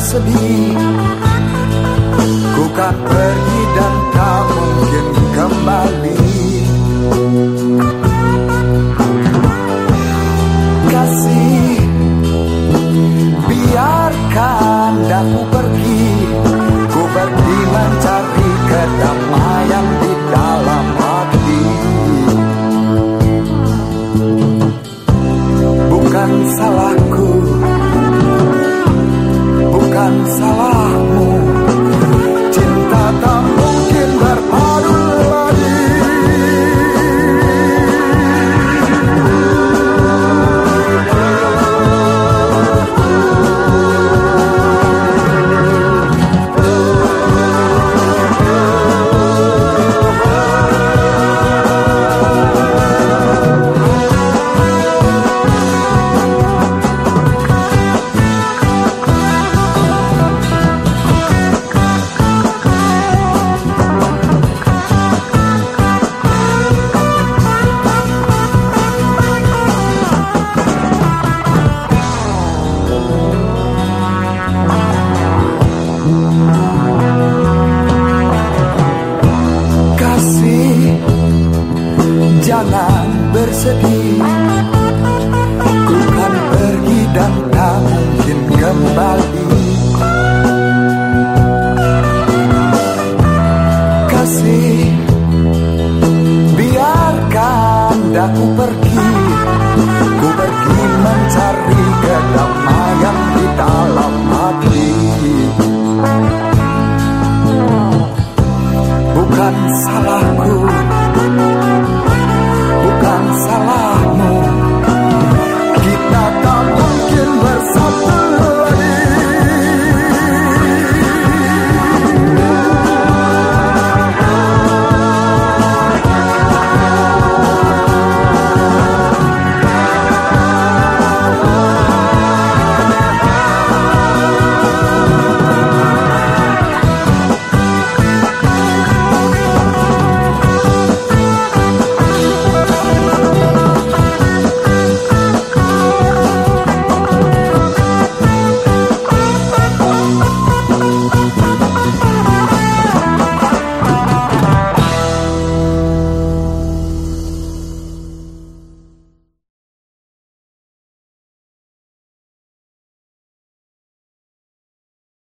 sedih. Ku kan pergi dan tak mungkin kembali. Kasih Biarkan aku pergi. Ku pergi mencari kedamaian di dalam hati. Bukan salahku dan salah kasih jangan bersedih. Ku kan pergi dan tak mungkin kembali. Kasih Biarkan aku pergi. Ku pergi mencari aku